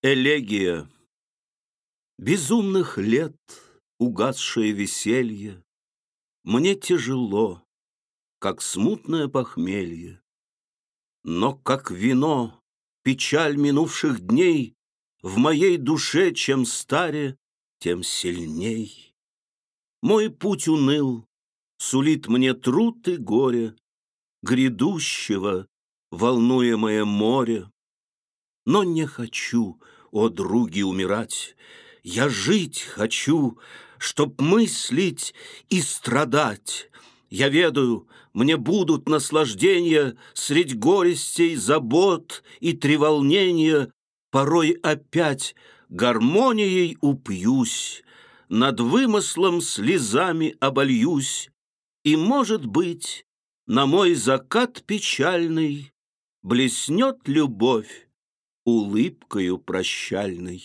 Элегия Безумных лет угасшее веселье Мне тяжело, как смутное похмелье. Но как вино печаль минувших дней В моей душе чем старе, тем сильней. Мой путь уныл, сулит мне труд и горе Грядущего, волнуемое море. Но не хочу, о други, умирать. Я жить хочу, чтоб мыслить и страдать. Я ведаю, мне будут наслаждения Средь горестей, забот и треволнения. Порой опять гармонией упьюсь, Над вымыслом слезами обольюсь, И, может быть, на мой закат печальный Блеснет любовь улыбкою прощальной.